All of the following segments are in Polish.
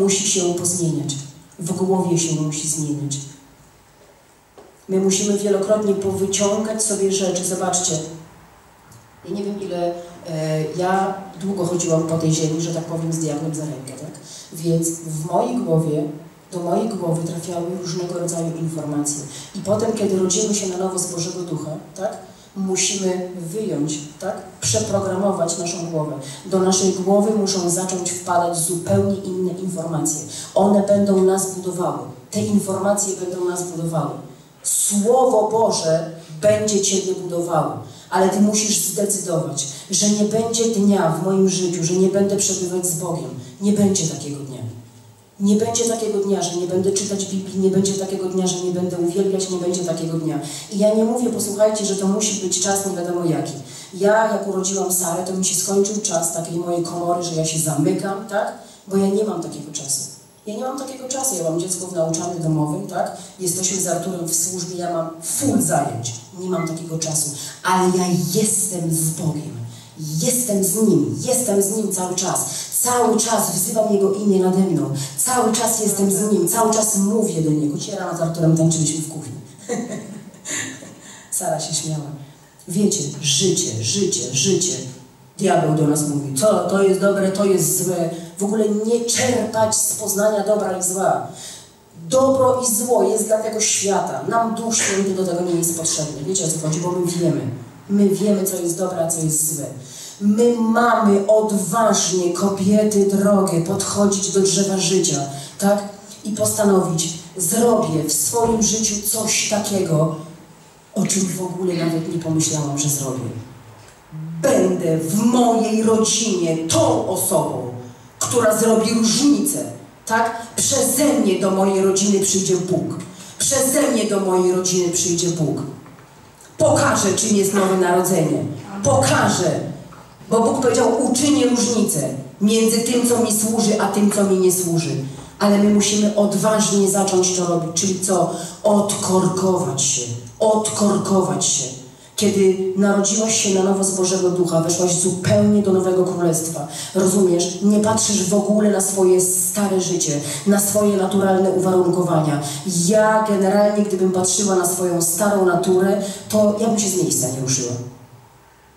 musi się pozmieniać. W głowie się musi zmieniać. My musimy wielokrotnie powyciągać sobie rzeczy. Zobaczcie, ja nie wiem ile, e, ja długo chodziłam po tej ziemi, że tak powiem, z diabłem za rękę, tak? Więc w mojej głowie, do mojej głowy trafiały różnego rodzaju informacje. I potem, kiedy rodzimy się na nowo z Bożego Ducha, tak? Musimy wyjąć, tak? Przeprogramować naszą głowę. Do naszej głowy muszą zacząć wpadać zupełnie inne informacje. One będą nas budowały. Te informacje będą nas budowały. Słowo Boże będzie Ciebie budowało, ale Ty musisz zdecydować, że nie będzie dnia w moim życiu, że nie będę przebywać z Bogiem. Nie będzie takiego dnia. Nie będzie takiego dnia, że nie będę czytać Biblii, nie będzie takiego dnia, że nie będę uwielbiać, nie będzie takiego dnia. I ja nie mówię, posłuchajcie, że to musi być czas nie wiadomo jaki. Ja, jak urodziłam Sarę, to mi się skończył czas takiej mojej komory, że ja się zamykam, tak? Bo ja nie mam takiego czasu. Ja nie mam takiego czasu, ja mam dziecko w nauczaniu domowym, tak? Jesteśmy z Arturem w służbie, ja mam full zajęć. Nie mam takiego czasu. Ale ja jestem z Bogiem. Jestem z Nim. Jestem z Nim cały czas. Cały czas wzywam Jego imię nade mną. Cały czas jestem z Nim. Cały czas mówię do Niego. Dzisiaj rano z Arturem tańczyliśmy w kuchni. Sara się śmiała. Wiecie, życie, życie, życie. Diabeł do nas mówi, co to jest dobre, to jest złe. W ogóle nie czerpać z poznania dobra i zła. Dobro i zło jest dla tego świata. Nam Duch Święty do tego nie jest potrzebny. Wiecie o co chodzi? Bo my wiemy. My wiemy, co jest dobre, a co jest złe. My mamy odważnie, kobiety drogie, podchodzić do drzewa życia, tak? I postanowić, zrobię w swoim życiu coś takiego, o czym w ogóle nawet nie pomyślałam, że zrobię. Będę w mojej rodzinie tą osobą, która zrobi różnicę, tak? Przeze mnie do mojej rodziny przyjdzie Bóg. Przeze mnie do mojej rodziny przyjdzie Bóg. Pokażę, czym jest nowe narodzenie. Pokażę. Bo Bóg powiedział, uczynię różnicę między tym, co mi służy, a tym, co mi nie służy. Ale my musimy odważnie zacząć to robić. Czyli co? Odkorkować się. Odkorkować się. Kiedy narodziłaś się na nowo z Bożego Ducha, weszłaś zupełnie do nowego królestwa. Rozumiesz? Nie patrzysz w ogóle na swoje stare życie, na swoje naturalne uwarunkowania. Ja generalnie, gdybym patrzyła na swoją starą naturę, to ja bym się z miejsca nie ruszyła.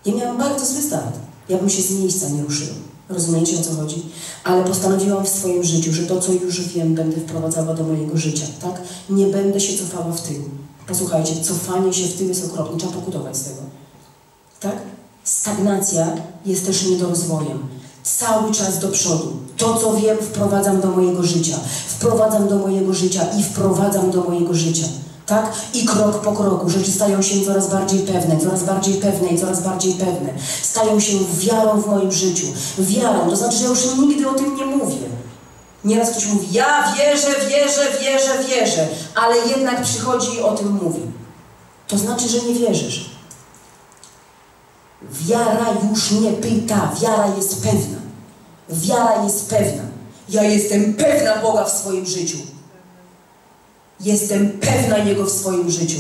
Ja miałam bardzo zły start. Ja bym się z miejsca nie ruszyła. Rozumiecie o co chodzi? Ale postanowiłam w swoim życiu, że to, co już wiem, będę wprowadzała do mojego życia, tak? Nie będę się cofała w tył. Posłuchajcie, cofanie się w tył jest okropne, trzeba pokutować z tego. Tak? Stagnacja jest też niedorozwojem. Cały czas do przodu. To, co wiem, wprowadzam do mojego życia. Wprowadzam do mojego życia i wprowadzam do mojego życia. Tak? I krok po kroku rzeczy stają się coraz bardziej pewne, coraz bardziej pewne i coraz bardziej pewne. Stają się wiarą w moim życiu. Wiarą, to znaczy, że już nigdy o tym nie mówię. Nieraz ktoś mówi, ja wierzę, wierzę, wierzę, wierzę, ale jednak przychodzi i o tym mówi. To znaczy, że nie wierzysz. Wiara już nie pyta, wiara jest pewna. Wiara jest pewna. Ja jestem pewna Boga w swoim życiu. Jestem pewna Jego w swoim życiu.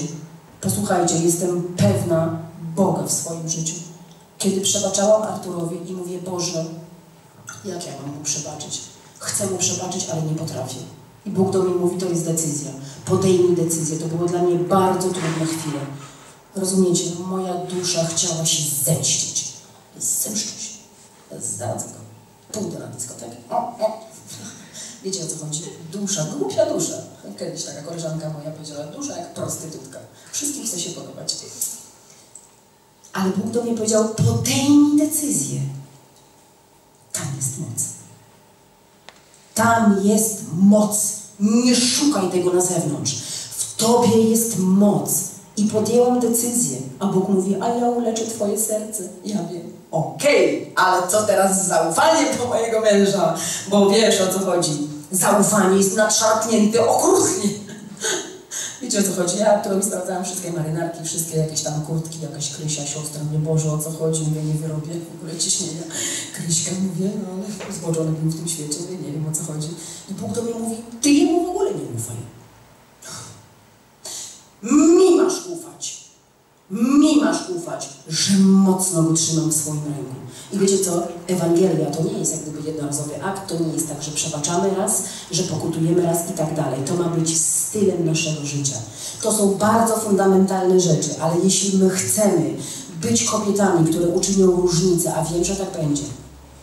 Posłuchajcie, jestem pewna Boga w swoim życiu. Kiedy przebaczałam Arturowi i mówię, Boże, jak ja mam mu przebaczyć? Chcę mu przebaczyć, ale nie potrafię. I Bóg do mnie mówi, to jest decyzja. Podejmij decyzję. To było dla mnie bardzo trudne chwile. Rozumiecie? Moja dusza chciała się zemścić. Zemszczę się. Zdradzę go. Pójdę na dyskotekę. O, o. Wiecie o co chodzi? Dusza, głupia dusza. Kiedyś taka koleżanka moja powiedziała, dusza jak prostytutka. Wszystkim chce się podobać. Ale Bóg do mnie powiedział, podejmij decyzję. Tam jest moc. Tam jest moc. Nie szukaj tego na zewnątrz. W Tobie jest moc. I podjęłam decyzję. A Bóg mówi, a ja uleczę Twoje serce. Ja wiem, okej, okay, ale co teraz z zaufaniem do mojego męża? Bo wiesz o co chodzi. Zaufanie jest nadszarpnięte okrutnie. Wiecie o co chodzi? Ja którą sprawdzałam wszystkie marynarki, wszystkie jakieś tam kurtki, jakaś Krysia, siostra, mnie Boże, o co chodzi, mówię, nie wyrobię w ogóle ciśnienia. Kryśka, mówię, no ale zboczony był w tym świecie, mówię, nie wiem o co chodzi. I Bóg do mnie mówi, ty jemu w ogóle nie ufaj. Mi masz ufać. Mi masz ufać, że mocno go trzymam w swoim ręku. I wiecie co? Ewangelia to nie jest jak gdyby jednorazowy akt, to nie jest tak, że przebaczamy raz, że pokutujemy raz i tak dalej. To ma być stylem naszego życia. To są bardzo fundamentalne rzeczy, ale jeśli my chcemy być kobietami, które uczynią różnicę, a wiem, że tak będzie,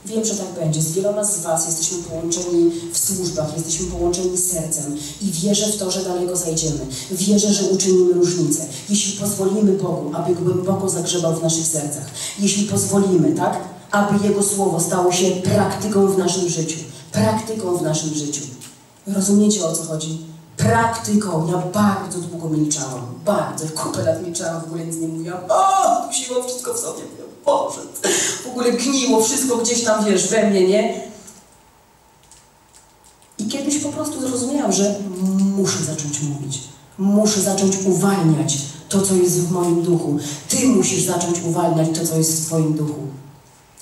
Wiem, że tak będzie. Z wieloma z Was jesteśmy połączeni w służbach, jesteśmy połączeni sercem i wierzę w to, że daleko zajdziemy. Wierzę, że uczynimy różnicę. Jeśli pozwolimy Bogu, aby głęboko zagrzebał w naszych sercach. Jeśli pozwolimy, tak? Aby Jego Słowo stało się praktyką w naszym życiu. Praktyką w naszym życiu. Rozumiecie o co chodzi? Praktyką. Ja bardzo długo milczałam. Bardzo. Kupę lat milczałam, w ogóle nic nie mówiłam. O, dusiło wszystko w sobie. Boże, w ogóle gniło wszystko gdzieś tam, wiesz, we mnie, nie? I kiedyś po prostu zrozumiałam, że muszę zacząć mówić. Muszę zacząć uwalniać to, co jest w moim duchu. Ty musisz zacząć uwalniać to, co jest w Twoim duchu.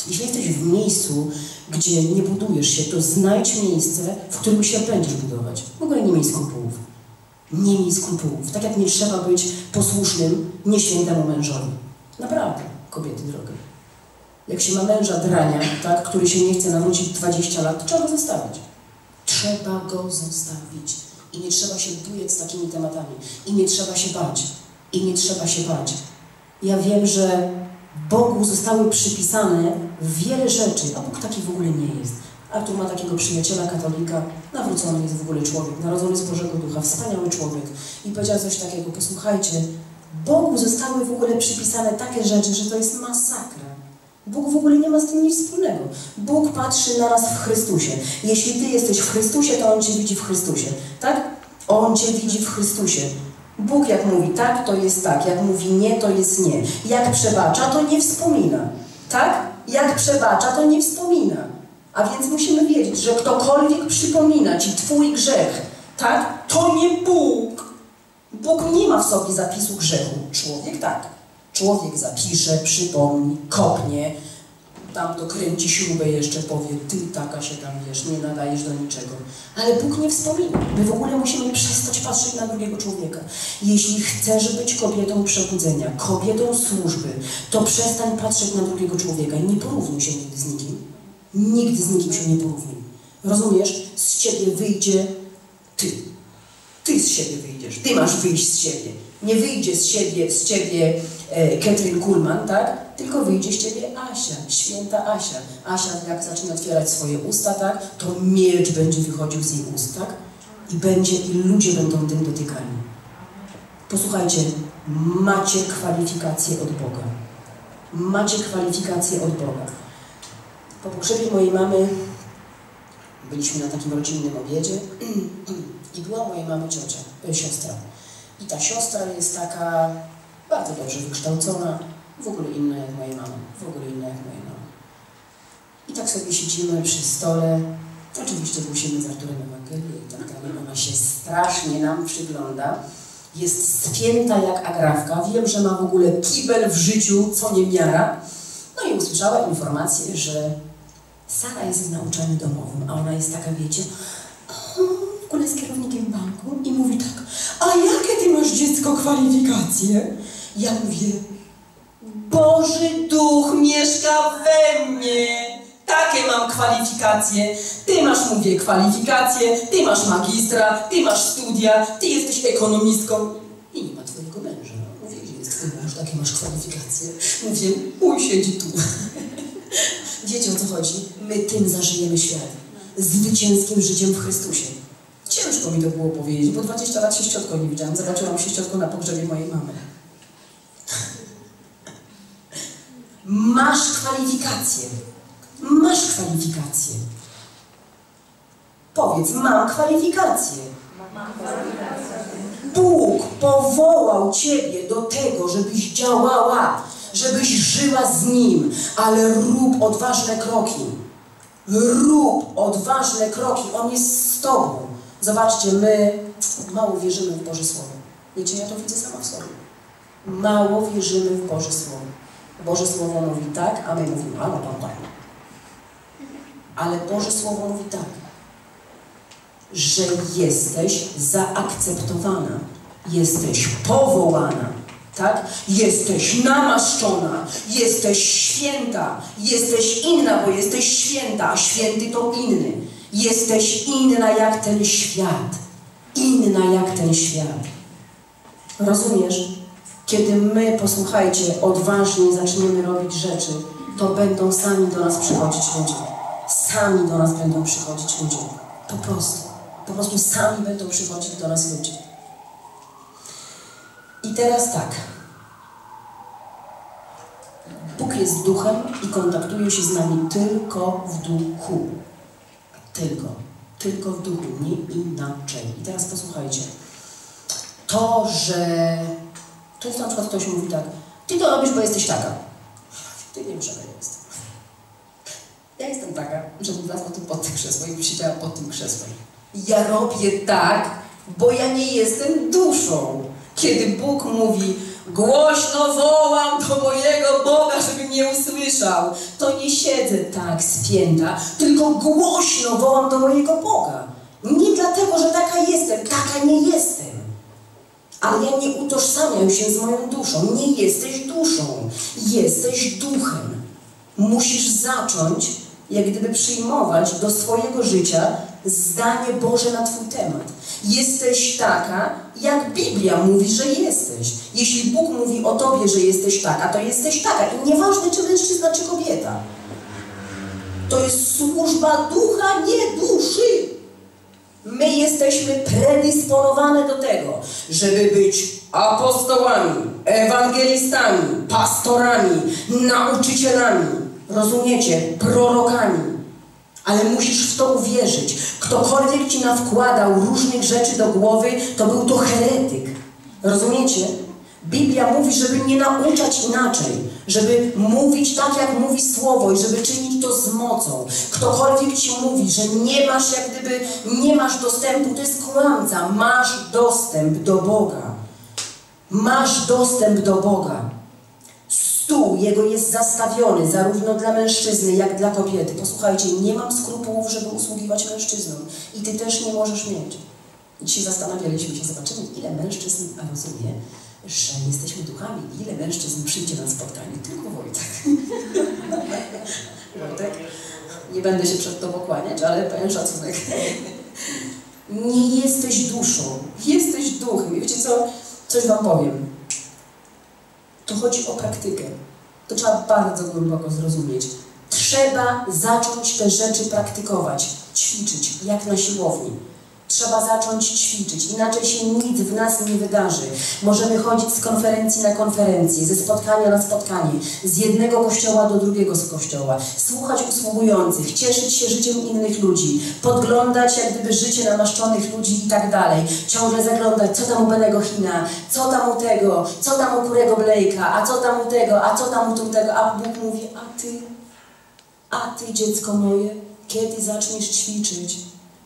Jeśli jesteś w miejscu, gdzie nie budujesz się, to znajdź miejsce, w którym się będziesz budować. W ogóle nie miej skrupułów. Nie miej skrupułów. Tak jak nie trzeba być posłusznym nieświętemu mężowi. Naprawdę kobiety drogie. Jak się ma męża drania, tak, który się nie chce nawrócić 20 lat, trzeba go zostawić. Trzeba go zostawić. I nie trzeba się bujać z takimi tematami. I nie trzeba się bać. I nie trzeba się bać. Ja wiem, że Bogu zostały przypisane wiele rzeczy, a Bóg taki w ogóle nie jest. Artur ma takiego przyjaciela katolika, nawrócony jest w ogóle człowiek, narodzony z Bożego Ducha, wspaniały człowiek. I powiedział coś takiego, posłuchajcie, Bogu zostały w ogóle przypisane takie rzeczy, że to jest masakra. Bóg w ogóle nie ma z tym nic wspólnego. Bóg patrzy na nas w Chrystusie. Jeśli Ty jesteś w Chrystusie, to On Cię widzi w Chrystusie. Tak? On Cię widzi w Chrystusie. Bóg jak mówi tak, to jest tak. Jak mówi nie, to jest nie. Jak przebacza, to nie wspomina. Tak? Jak przebacza, to nie wspomina. A więc musimy wiedzieć, że ktokolwiek przypomina Ci Twój grzech, tak? To nie Bóg. Bóg nie ma w sobie zapisu grzechu. Człowiek tak. Człowiek zapisze, przypomni, kopnie, tam dokręci śrubę jeszcze, powie, ty taka się tam wiesz, nie nadajesz do niczego. Ale Bóg nie wspomina. My w ogóle musimy przestać patrzeć na drugiego człowieka. Jeśli chcesz być kobietą przebudzenia, kobietą służby, to przestań patrzeć na drugiego człowieka i nie porównuj się nigdy z nikim. Nigdy z nikim się nie porównuj. Rozumiesz? Z ciebie wyjdzie ty. Ty z siebie wyjdziesz. Ty masz wyjść z siebie. Nie wyjdzie z siebie, z ciebie e, Katrin Kuhlman, tak? Tylko wyjdzie z ciebie Asia, święta Asia. Asia, jak zacznie otwierać swoje usta, tak? To miecz będzie wychodził z jej ust, tak? I będzie, i ludzie będą tym dotykani. Posłuchajcie, macie kwalifikacje od Boga. Macie kwalifikacje od Boga. Po pogrzebie mojej mamy byliśmy na takim rodzinnym obiedzie i była mojej mamy ciocia, e, siostra. I ta siostra jest taka bardzo dobrze wykształcona, w ogóle inna jak moja mama, w ogóle inna jak moja mama. I tak sobie siedzimy przy stole, oczywiście głosimy z Arturem Ewangelię i tak dalej. Ona się strasznie nam przygląda. Jest spięta jak agrawka. Wiem, że ma w ogóle kibel w życiu, co nie miara. No i usłyszała informację, że Sara jest w nauczaniu domowym, a ona jest taka, wiecie, w ogóle jest kierownikiem banku i mówi tak, a jakie ty masz dziecko kwalifikacje? Ja mówię, Boży Duch mieszka we mnie. Takie mam kwalifikacje. Ty masz, mówię, kwalifikacje, ty masz magistra, ty masz studia, ty jesteś ekonomistką i nie ma twojego męża. Mówię, gdzie jest twój mąż, takie masz kwalifikacje. Mówię, mój siedzi tu. Wiecie o co chodzi? My tym zażyjemy świat. Zwycięskim życiem w Chrystusie. Ciężko mi to było powiedzieć, bo 20 lat się ściotką nie widziałam. Zobaczyłam się ściotką na pogrzebie mojej mamy. Masz kwalifikacje. Masz kwalifikacje. Powiedz, mam kwalifikacje. Bóg powołał Ciebie do tego, żebyś działała, żebyś żyła z Nim, ale rób odważne kroki. Rób odważne kroki. On jest z Tobą. Zobaczcie, my mało wierzymy w Boże Słowo. Wiecie, ja to widzę sama w sobie. Mało wierzymy w Boże Słowo. Boże Słowo mówi tak, a my mówimy, a no to tak. Ale Boże Słowo mówi tak, że jesteś zaakceptowana, jesteś powołana, tak? Jesteś namaszczona, jesteś święta, jesteś inna, bo jesteś święta, a święty to inny. Jesteś inna jak ten świat. Inna jak ten świat. Rozumiesz? Kiedy my, posłuchajcie, odważnie zaczniemy robić rzeczy, to będą sami do nas przychodzić ludzie. Sami do nas będą przychodzić ludzie. Po prostu. Po prostu sami będą przychodzić do nas ludzie. I teraz tak. Bóg jest duchem i kontaktuje się z nami tylko w duchu. Tylko. Tylko w duchu, nie inaczej. I teraz posłuchajcie. To, że. To jest na przykład ktoś mówi tak. Ty to robisz, bo jesteś taka. Ty nie wiesz, jaka jest. Ja jestem taka, żebym wlazła pod tym krzesłem i siedziała pod tym krzesłem. Ja robię tak, bo ja nie jestem duszą. Kiedy Bóg mówi, głośno wołam do mojego Boga, żeby mnie usłyszał, to nie siedzę tak spięta, tylko głośno wołam do mojego Boga. Nie dlatego, że taka jestem, taka nie jestem. Ale ja nie utożsamiam się z moją duszą. Nie jesteś duszą, jesteś duchem. Musisz zacząć, jak gdyby przyjmować do swojego życia zdanie Boże na Twój temat. Jesteś taka, jak Biblia mówi, że jesteś. Jeśli Bóg mówi o Tobie, że jesteś taka, to jesteś taka. I nieważne, czy mężczyzna, czy kobieta. To jest służba ducha, nie duszy. My jesteśmy predysponowane do tego, żeby być apostołami, ewangelistami, pastorami, nauczycielami, rozumiecie, prorokami. Ale musisz w to uwierzyć. Ktokolwiek ci nawkładał różnych rzeczy do głowy, to był to heretyk. Rozumiecie? Biblia mówi, żeby nie nauczać inaczej, żeby mówić tak, jak mówi Słowo i żeby czynić to z mocą. Ktokolwiek ci mówi, że nie masz jak gdyby, nie masz dostępu, to jest kłamca. Masz dostęp do Boga. Masz dostęp do Boga. Stół jego jest zastawiony zarówno dla mężczyzny, jak dla kobiety. Posłuchajcie, nie mam skrupułów, żeby usługiwać mężczyznom. I ty też nie możesz mieć. Dzisiaj zastanawialiśmy się, zobaczymy, ile mężczyzn rozumie, że jesteśmy duchami. Ile mężczyzn przyjdzie na spotkanie? Tylko Wojtek. Wojtek, nie będę się przed Tobą kłaniać, ale pełen szacunek. nie jesteś duszą, jesteś duchem. I wiecie co? Coś Wam powiem. To chodzi o praktykę. To trzeba bardzo głęboko zrozumieć. Trzeba zacząć te rzeczy praktykować, ćwiczyć, jak na siłowni. Trzeba zacząć ćwiczyć, inaczej się nic w nas nie wydarzy. Możemy chodzić z konferencji na konferencję, ze spotkania na spotkanie, z jednego kościoła do drugiego z kościoła, słuchać usługujących, cieszyć się życiem innych ludzi, podglądać jak gdyby życie namaszczonych ludzi i tak dalej. Ciągle zaglądać, co tam u Benego China, co tam u tego, co tam u Kurego Blake'a, a co tam u tego, a co tam u tego, a Bóg mówi, a ty, a ty dziecko moje, kiedy zaczniesz ćwiczyć?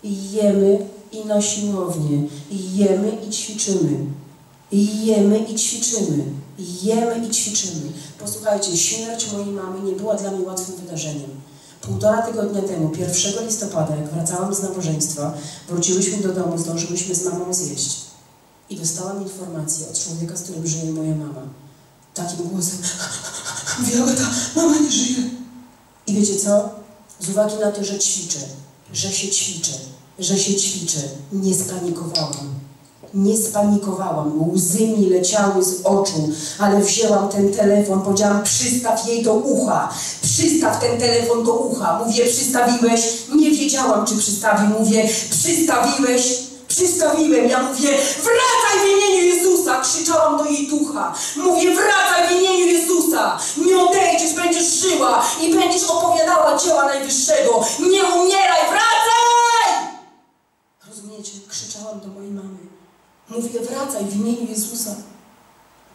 I jemy i na siłownię, i jemy i ćwiczymy. I jemy i ćwiczymy. I jemy i ćwiczymy. Posłuchajcie, śmierć mojej mamy nie była dla mnie łatwym wydarzeniem. Półtora tygodnia temu, 1 listopada, jak wracałam z nabożeństwa, wróciłyśmy do domu, zdążyłyśmy z mamą zjeść. I dostałam informację od człowieka, z którym żyje moja mama. Takim głosem, Wioleta, mama nie żyje. I wiecie co? Z uwagi na to, że ćwiczę, że się ćwiczę, że się ćwiczę, nie spanikowałam. Nie spanikowałam, łzy mi leciały z oczu, ale wzięłam ten telefon, powiedziałam, przystaw jej do ucha, przystaw ten telefon do ucha. Mówię, przystawiłeś? Nie wiedziałam, czy przystawi. Mówię, przystawiłeś? Przystawiłem. Ja mówię, wracaj w imieniu Jezusa! Krzyczałam do jej ducha. Mówię, wracaj w imieniu Jezusa! Nie odejdziesz, będziesz żyła i będziesz opowiadała dzieła Najwyższego. Nie umieraj, wracaj! Rozumiecie? Krzyczałam do mojej mamy. Mówię, wracaj w imieniu Jezusa.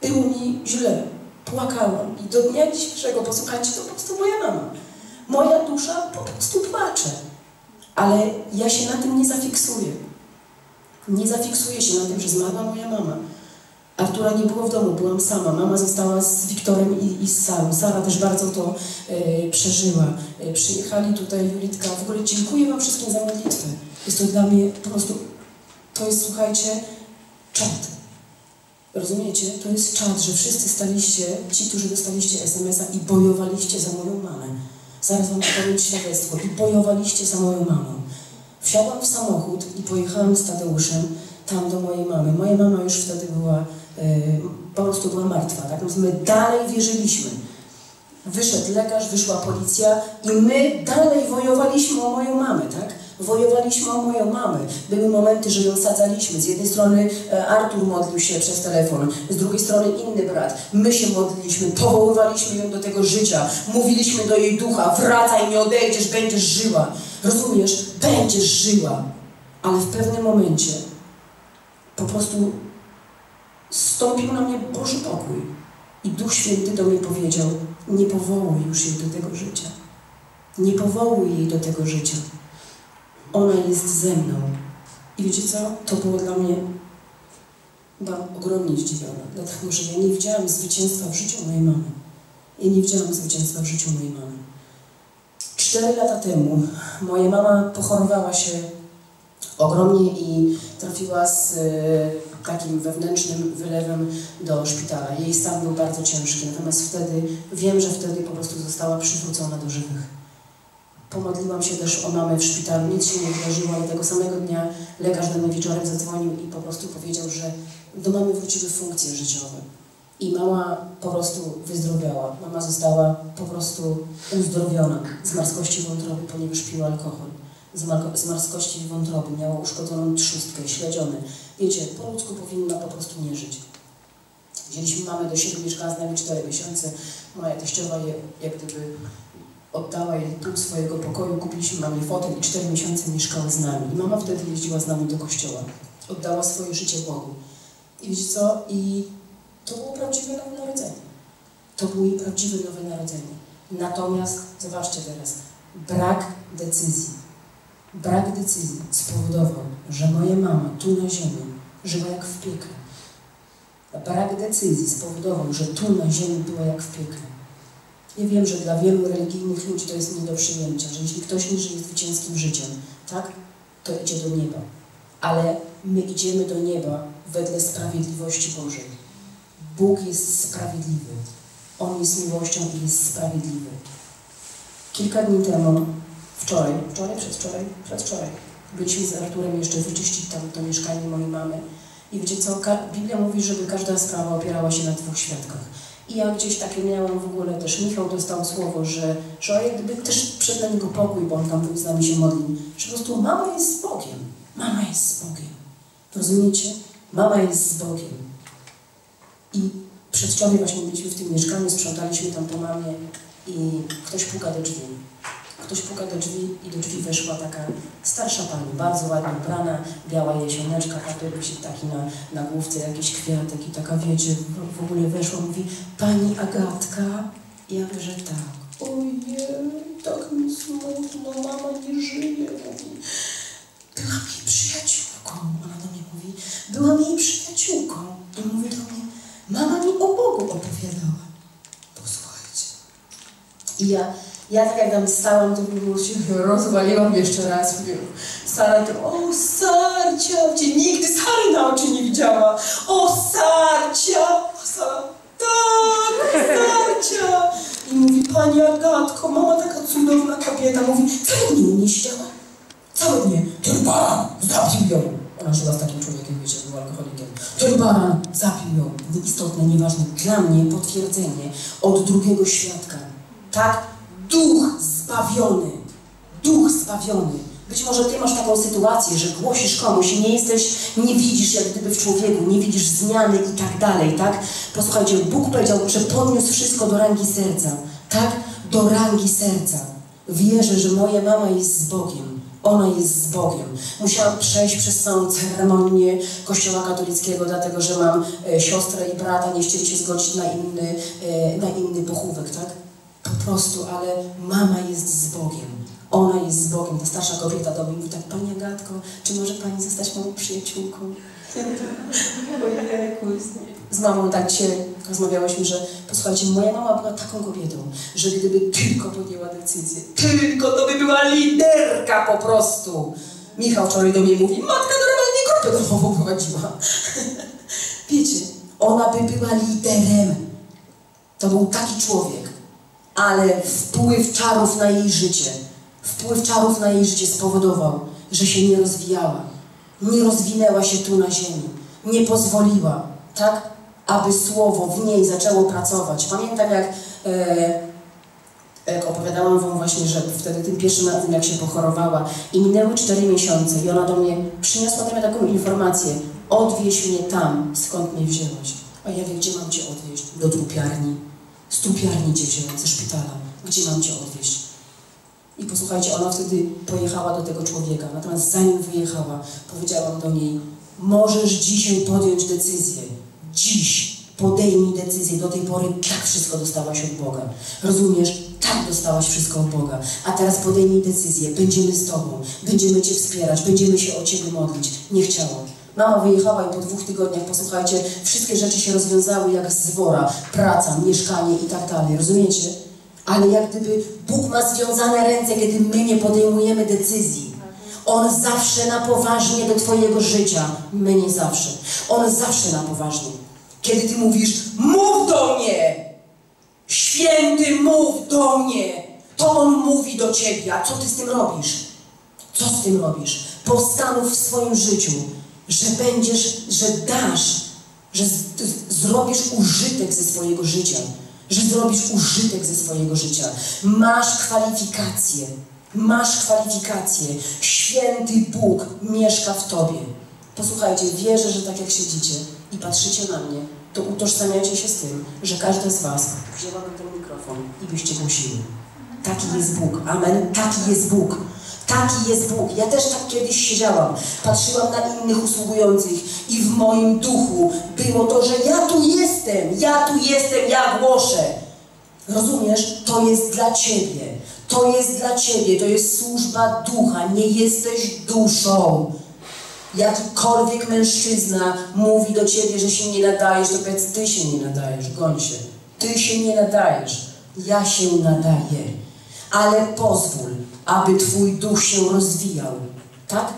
Było mi źle. Płakałam. I do dnia dzisiejszego, posłuchajcie, to po prostu moja mama. Moja dusza po prostu płacze. Ale ja się na tym nie zafiksuję. Nie zafiksuję się na tym, że zmarła moja mama. Artura nie było w domu, byłam sama. Mama została z Wiktorem i, i z Sarą. Sara też bardzo to e, przeżyła. E, przyjechali tutaj Julitka. W ogóle dziękuję Wam wszystkim za modlitwę. Jest to dla mnie po prostu, to jest, słuchajcie, czad. Rozumiecie? To jest czas, że wszyscy staliście, ci, którzy dostaliście SMS-a i bojowaliście za moją mamę. Zaraz wam powiem świadectwo. I bojowaliście za moją mamą. Wsiadłam w samochód i pojechałam z Tadeuszem tam do mojej mamy. Moja mama już wtedy była, yy, po prostu była martwa. Tak? Więc my dalej wierzyliśmy. Wyszedł lekarz, wyszła policja i my dalej wojowaliśmy o moją mamę, tak? Wojowaliśmy o moją mamę. Były momenty, że ją sadzaliśmy. Z jednej strony e, Artur modlił się przez telefon, z drugiej strony inny brat. My się modliliśmy, powoływaliśmy ją do tego życia. Mówiliśmy do jej ducha, wracaj, nie odejdziesz, będziesz żyła. Rozumiesz? Będziesz żyła. Ale w pewnym momencie po prostu stąpił na mnie Boży pokój. I Duch Święty do mnie powiedział, nie powołuj już jej do tego życia. Nie powołuj jej do tego życia. Ona jest ze mną. I wiecie co? To było dla mnie byłam ogromnie zdziwiona, dlatego że ja nie widziałam zwycięstwa w życiu mojej mamy. Ja nie widziałam zwycięstwa w życiu mojej mamy. Cztery lata temu moja mama pochorowała się ogromnie i trafiła z e, takim wewnętrznym wylewem do szpitala. Jej stan był bardzo ciężki, natomiast wtedy, wiem, że wtedy po prostu została przywrócona do żywych. Pomodliłam się też o mamę w szpitalu, nic się nie wydarzyło, ale tego samego dnia lekarz do mnie wieczorem zadzwonił i po prostu powiedział, że do mamy wróciły funkcje życiowe. I mama po prostu wyzdrowiała. Mama została po prostu uzdrowiona z marskości wątroby, ponieważ piła alkohol. Z, z marskości wątroby miała uszkodzoną trzustkę, śledziony. Wiecie, po ludzku powinna po prostu nie żyć. Wzięliśmy mamę do siebie, mieszkała z nami 4 miesiące. Moja teściowa je, jak gdyby oddała jej pół swojego pokoju, kupiliśmy mamie fotel i 4 miesiące mieszkała z nami. I mama wtedy jeździła z nami do kościoła. Oddała swoje życie Bogu. I wiecie co? I to było prawdziwe nowe narodzenie. To było jej prawdziwe nowe narodzenie. Natomiast, zobaczcie teraz, brak decyzji. Brak decyzji spowodował, że moja mama tu na ziemi żyła jak w piekle. Brak decyzji spowodował, że tu na ziemi była jak w piekle. Ja wiem, że dla wielu religijnych ludzi to jest nie do przyjęcia, że jeśli ktoś nie żyje zwycięskim życiem, tak, to idzie do nieba. Ale my idziemy do nieba wedle sprawiedliwości Bożej. Bóg jest sprawiedliwy. On jest miłością i jest sprawiedliwy. Kilka dni temu, wczoraj, wczoraj, przedwczoraj, przedwczoraj, byliśmy z Arturem jeszcze wyczyścić tam to mieszkanie mojej mamy. I wiecie co, Biblia mówi, żeby każda sprawa opierała się na dwóch świadkach. I ja gdzieś takie miałam w ogóle też, Michał dostał słowo, że, że jak gdyby też przed na niego pokój, bo on tam był z nami się modlił, że po prostu mama jest z Bogiem. Mama jest z Bogiem. Rozumiecie? Mama jest z Bogiem. I przedwczoraj właśnie byliśmy w tym mieszkaniu, sprzątaliśmy tam po mamie i ktoś puka do drzwi. Ktoś puka do drzwi i do drzwi weszła taka starsza pani, bardzo ładnie ubrana, biała jesioneczka, się taki na, na główce jakiś kwiatek i taka, wiecie, w ogóle weszła, mówi, pani Agatka? I ja mówię, że tak. Ojej, tak mi smutno, mama nie żyje, mówi. Byłam jej przyjaciółką, ona do mnie mówi, byłam jej przyjaciółką. I mówi do mnie, mama mi o Bogu opowiadała. Posłuchajcie. I ja ja tak jak tam stałam, to było się rozwaliłam jeszcze raz. Mówię, Sara to, o Sarcia, gdzie nigdy Sary na oczy nie widziała. O Sarcia! Sara, tak, Sarcia! I mówi, Pani Agatko, mama taka cudowna kobieta. Mówi, całe dnie nie siedziała. Całe dnie. Ten baran zabił ją. Ona żyła z takim człowiekiem, wiecie, był alkoholikiem. Ten baran zabił ją. Istotne, nieważne. Dla mnie potwierdzenie od drugiego świadka. Tak? Duch zbawiony. Duch zbawiony. Być może ty masz taką sytuację, że głosisz komuś i nie jesteś, nie widzisz jak gdyby w człowieku, nie widzisz zmiany i tak dalej, tak? Posłuchajcie, Bóg powiedział, że podniósł wszystko do rangi serca, tak? Do rangi serca. Wierzę, że moja mama jest z Bogiem. Ona jest z Bogiem. Musiałam przejść przez całą ceremonię Kościoła katolickiego, dlatego że mam e, siostrę i brata, nie chcieli się zgodzić na inny, e, na inny pochówek, tak? Po prostu, ale mama jest z Bogiem. Ona jest z Bogiem. Ta starsza kobieta do mnie mówi tak, Pani Agatko, czy może Pani zostać moją przyjaciółką? Z mamą tak dzisiaj rozmawiałyśmy, że posłuchajcie, moja mama była taką kobietą, że gdyby tylko podjęła decyzję, tylko to by była liderka po prostu. Michał wczoraj do mnie mówi, matka normalnie grupę domową prowadziła. Wiecie, Ona by była liderem. To był taki człowiek. Ale wpływ czarów na jej życie, wpływ czarów na jej życie spowodował, że się nie rozwijała. Nie rozwinęła się tu na ziemi. Nie pozwoliła, tak? Aby słowo w niej zaczęło pracować. Pamiętam jak e, jak opowiadałam Wam właśnie, że wtedy tym pierwszym razem, jak się pochorowała i minęły cztery miesiące i ona do mnie przyniosła do mnie taką informację, odwieź mnie tam, skąd mnie wzięłaś. A ja wiem, gdzie mam Cię odwieźć? Do trupiarni. Z trupiarni Cię wzięłam, ze szpitala. Gdzie mam Cię odwieźć? I posłuchajcie, ona wtedy pojechała do tego człowieka, natomiast zanim wyjechała, powiedziałam do niej, możesz dzisiaj podjąć decyzję. Dziś podejmij decyzję. Do tej pory tak wszystko dostałaś od Boga. Rozumiesz? Tak dostałaś wszystko od Boga. A teraz podejmij decyzję. Będziemy z Tobą. Będziemy Cię wspierać. Będziemy się o Ciebie modlić. Nie chciałam. Mama wyjechała i po dwóch tygodniach, posłuchajcie, wszystkie rzeczy się rozwiązały jak z wora. Praca, mieszkanie i tak dalej. Rozumiecie? Ale jak gdyby Bóg ma związane ręce, kiedy my nie podejmujemy decyzji. On zawsze na poważnie do Twojego życia. My nie zawsze. On zawsze na poważnie. Kiedy Ty mówisz, mów do mnie! Święty, mów do mnie! To On mówi do Ciebie, a co Ty z tym robisz? Co z tym robisz? Postanów w swoim życiu, że będziesz, że dasz, że z, zrobisz użytek ze swojego życia, że zrobisz użytek ze swojego życia. Masz kwalifikacje, masz kwalifikacje. Święty Bóg mieszka w Tobie. Posłuchajcie, wierzę, że tak jak siedzicie i patrzycie na mnie, to utożsamiacie się z tym, że każda z Was wzięłaby ten mikrofon i byście głosili. Taki jest Bóg. Amen. Taki jest Bóg. Taki jest Bóg. Ja też tak kiedyś siedziałam. Patrzyłam na innych usługujących i w moim duchu było to, że ja tu jestem, ja tu jestem, ja głoszę. Rozumiesz? To jest dla Ciebie. To jest dla Ciebie. To jest służba ducha. Nie jesteś duszą. Jakikolwiek mężczyzna mówi do Ciebie, że się nie nadajesz, to powiedz, Ty się nie nadajesz, goń się. Ty się nie nadajesz. Ja się nadaję. Ale pozwól, aby Twój duch się rozwijał. Tak?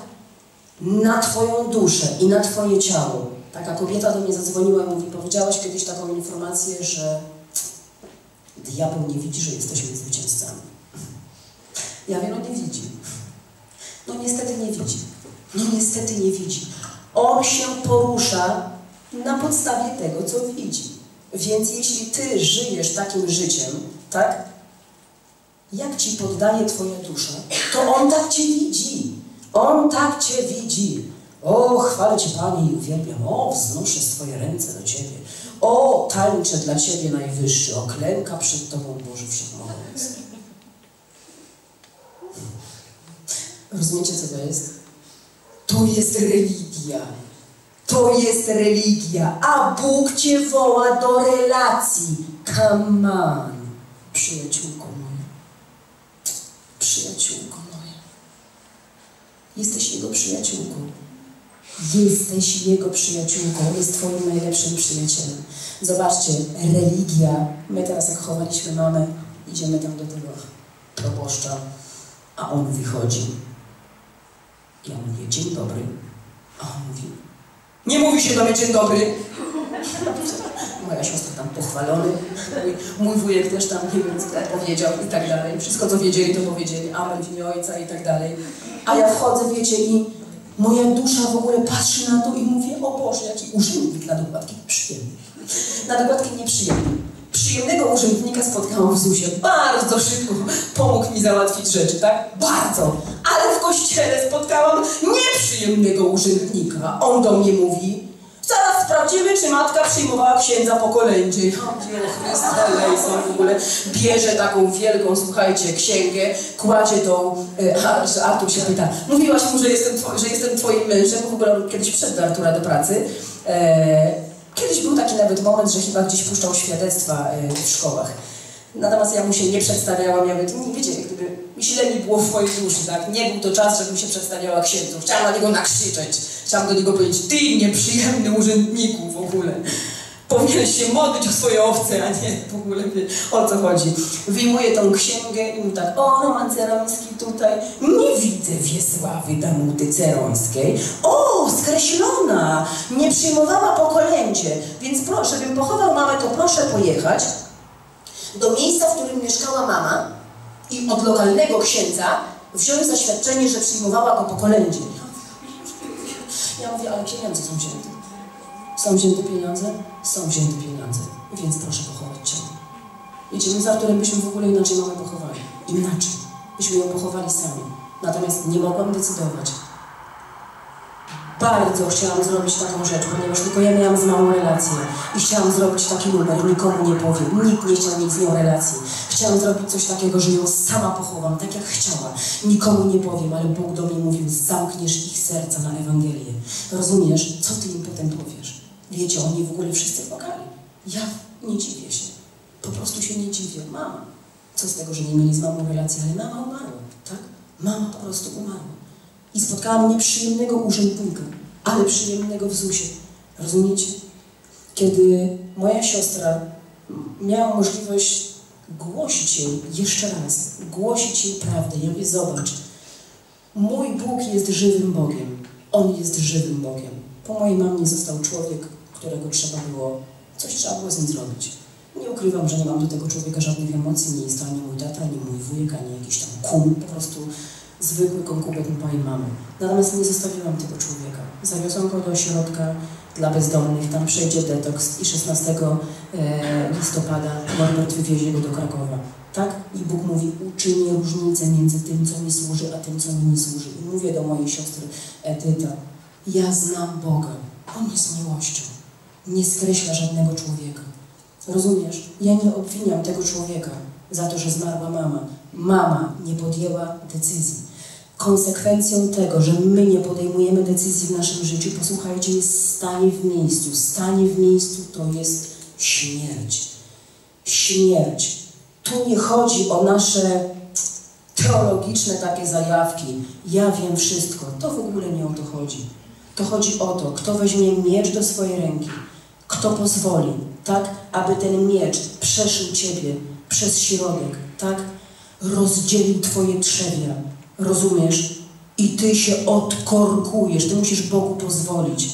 Na Twoją duszę i na Twoje ciało. Taka kobieta do mnie zadzwoniła i mówi, powiedziałaś kiedyś taką informację, że diabeł nie widzi, że jesteśmy zwycięzcami. Ja wiem, on nie widzi. No niestety nie widzi. No niestety nie widzi. On się porusza na podstawie tego, co widzi. Więc jeśli Ty żyjesz takim życiem, tak? Jak Ci poddaje Twoja dusza, to On tak Cię widzi. On tak Cię widzi. O, chwalę Cię Panie i uwielbiam. O, wznoszę swoje ręce do Ciebie. O, tańczę dla Ciebie najwyższy. O, klęka przed Tobą Boży Wszechmogący. Rozumiecie, co to jest? To jest religia. To jest religia. A Bóg Cię woła do relacji. Come on, przyjaciółko moja. Przyjaciółko. Jesteś Jego przyjaciółką. Jesteś Jego przyjaciółką. Jest Twoim najlepszym przyjacielem. Zobaczcie, religia. My teraz jak chowaliśmy mamę, idziemy tam do tego proboszcza, a on wychodzi ja mówię, dzień dobry. A on mówi, nie mówi się do mnie dzień dobry. Moja siostra tam pochwalony, mój, wujek też tam, nie wiem, co powiedział i tak dalej. Wszystko, co wiedzieli, to powiedzieli. Amen w imię Ojca i tak dalej. A ja wchodzę, wiecie, i moja dusza w ogóle patrzy na to i mówię, o Boże, jaki urzędnik na dokładki przyjemny. Na dokładki nieprzyjemny przyjemnego urzędnika spotkałam w ZUSie. Bardzo szybko pomógł mi załatwić rzeczy, tak? Bardzo. Ale w kościele spotkałam nieprzyjemnego urzędnika. On do mnie mówi, sprawdzimy, czy matka przyjmowała księdza po kolędzie. Lejson w ogóle bierze taką wielką, słuchajcie, księgę, kładzie tą, e, Artur się pyta, mówiłaś mu, że jestem, że jestem twoim mężem, w ogóle kiedyś przed Artura do pracy. E, Kiedyś był taki nawet moment, że chyba gdzieś puszczał świadectwa e, w szkołach. Natomiast ja mu się nie przedstawiałam, ja mówię, nie wiecie, jak gdyby źle mi było w mojej duszy, tak? Nie był to czas, żebym się przedstawiała księdzu. Chciałam na niego nakrzyczeć. Chciałam do niego powiedzieć, ty nieprzyjemny urzędniku w ogóle. Powinieneś się modlić o swoje owce, a nie w ogóle o co chodzi. Wyjmuję tą księgę i mu tak, o, Roman Ceroński tutaj. Nie widzę Wiesławy Danuty Cerońskiej. O, skreślona! Nie przyjmowała po kolędzie. Więc proszę, żebym pochował mamę, to proszę pojechać do miejsca, w którym mieszkała mama i od lokalnego księdza wziąć zaświadczenie, że przyjmowała go po kolędzie. Ja mówię, ale pieniądze są wzięte. Są wzięte pieniądze? Są wzięte pieniądze. Więc proszę pochować cię. Wiecie, my z byśmy w ogóle inaczej mamę pochowali. Inaczej. Byśmy ją pochowali sami. Natomiast nie mogłam decydować. Bardzo chciałam zrobić taką rzecz, ponieważ tylko ja miałam z małą relację i chciałam zrobić taki numer, nikomu nie powiem, nikt nie chciał mieć z nią relacji. Chciałam zrobić coś takiego, że ją sama pochowam, tak jak chciała. Nikomu nie powiem, ale Bóg do mnie mówił, zamkniesz ich serca na Ewangelię. Rozumiesz? Co ty im potem powiesz? Wiecie, oni w ogóle wszyscy płakali. Ja nie dziwię się. Po prostu się nie dziwię. Mama. Co z tego, że nie mieli z mamą relacji, ale mama umarła, tak? Mama po prostu umarła. I spotkałam nieprzyjemnego urzędnika, ale przyjemnego w ZUS-ie. Rozumiecie? Kiedy moja siostra miała możliwość głosić jej jeszcze raz, głosić jej prawdę, ja mówię, zobacz, mój Bóg jest żywym Bogiem. On jest żywym Bogiem. Po mojej mamie został człowiek, którego trzeba było, coś trzeba było z nim zrobić. Nie ukrywam, że nie mam do tego człowieka żadnych emocji, nie jest to ani mój tata, ani mój wujek, ani jakiś tam kum, po prostu zwykły konkubent mojej mamy. Natomiast nie zostawiłam tego człowieka. Zawiozłam go do ośrodka dla bezdomnych, tam przejdzie detoks i 16 e, listopada Norbert wywiezie go do Krakowa. Tak? I Bóg mówi, uczynię różnicę między tym, co mi służy, a tym, co mi nie służy. I mówię do mojej siostry Edyta, ja znam Boga. On jest miłością. Nie skreśla żadnego człowieka. Rozumiesz? Ja nie obwiniam tego człowieka za to, że zmarła mama. Mama nie podjęła decyzji. Konsekwencją tego, że my nie podejmujemy decyzji w naszym życiu, posłuchajcie, jest stanie w miejscu. Stanie w miejscu to jest śmierć. Śmierć. Tu nie chodzi o nasze teologiczne takie zajawki. Ja wiem wszystko. To w ogóle nie o to chodzi. To chodzi o to, kto weźmie miecz do swojej ręki, kto pozwoli, tak, aby ten miecz przeszył Ciebie przez środek, tak, rozdzielił Twoje trzewia, rozumiesz? I Ty się odkorkujesz, Ty musisz Bogu pozwolić.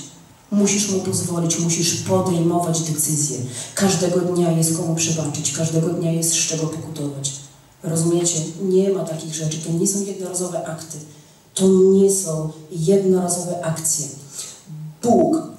Musisz Mu pozwolić, musisz podejmować decyzje. Każdego dnia jest komu przebaczyć, każdego dnia jest z czego pokutować. Rozumiecie? Nie ma takich rzeczy, to nie są jednorazowe akty. To nie są jednorazowe akcje. Bóg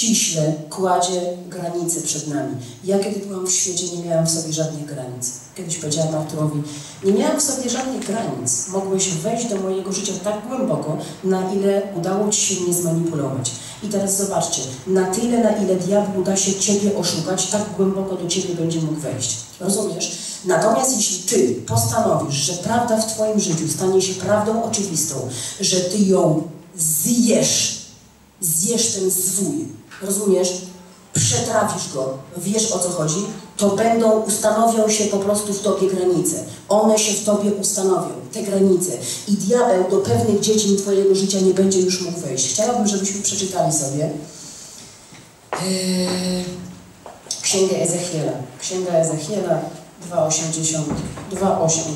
ściśle kładzie granice przed nami. Ja kiedy byłam w świecie, nie miałam w sobie żadnych granic. Kiedyś powiedziałam Arturowi, nie miałam w sobie żadnych granic. Mogłeś wejść do mojego życia tak głęboko, na ile udało Ci się mnie zmanipulować. I teraz zobaczcie, na tyle, na ile diabłu da się Ciebie oszukać, tak głęboko do Ciebie będzie mógł wejść. Rozumiesz? Natomiast jeśli Ty postanowisz, że prawda w Twoim życiu stanie się prawdą oczywistą, że Ty ją zjesz, zjesz ten zwój, rozumiesz? Przetrawisz go, wiesz o co chodzi, to będą, ustanowią się po prostu w Tobie granice. One się w Tobie ustanowią, te granice. I diabeł do pewnych dziedzin Twojego życia nie będzie już mógł wejść. Chciałabym, żebyśmy przeczytali sobie yy, Księgę Ezechiela. Księga Ezechiela 2,80, 2,89.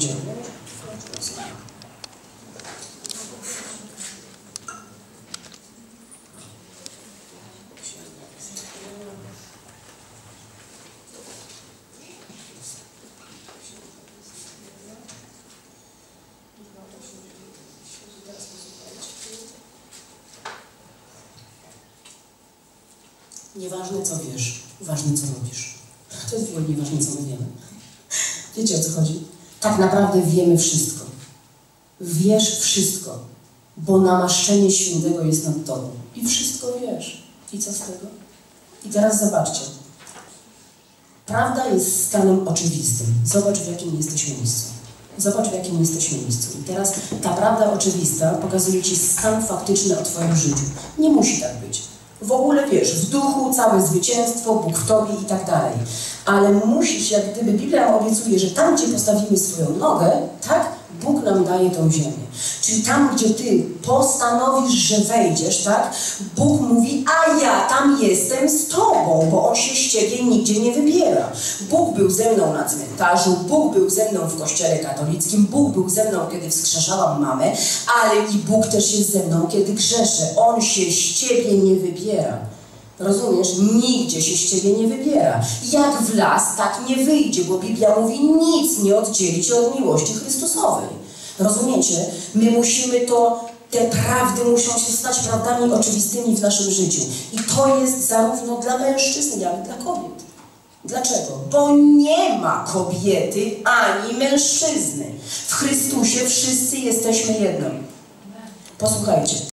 Nieważne co wiesz, ważne co robisz. To jest w ogóle nieważne co my wiemy. Wiecie o co chodzi? Tak naprawdę wiemy wszystko. Wiesz wszystko, bo namaszczenie świętego jest nad tobą. I wszystko wiesz. I co z tego? I teraz zobaczcie. Prawda jest stanem oczywistym. Zobacz, w jakim jesteś miejscu. Zobacz, w jakim jesteś miejscu. I teraz ta prawda oczywista pokazuje Ci stan faktyczny o Twoim życiu. Nie musi tak być. W ogóle wiesz, w duchu całe zwycięstwo, Bóg w Tobie i tak dalej. Ale musisz, jak gdyby Biblia obiecuje, że tam, gdzie postawimy swoją nogę, tak, Bóg nam daje tą ziemię. Czyli tam, gdzie ty postanowisz, że wejdziesz, tak? Bóg mówi, a ja tam jestem z tobą, bo on się z ciebie nigdzie nie wybiera. Bóg był ze mną na cmentarzu, Bóg był ze mną w kościele katolickim, Bóg był ze mną, kiedy wskrzeszałam mamę, ale i Bóg też jest ze mną, kiedy grzeszę. On się z ciebie nie wybiera. Rozumiesz? Nigdzie się z ciebie nie wybiera. Jak w las, tak nie wyjdzie, bo Biblia mówi, nic nie oddzieli cię od miłości Chrystusowej. Rozumiecie? My musimy to, te prawdy muszą się stać prawdami oczywistymi w naszym życiu. I to jest zarówno dla mężczyzn, jak i dla kobiet. Dlaczego? Bo nie ma kobiety ani mężczyzny. W Chrystusie wszyscy jesteśmy jednym. Posłuchajcie.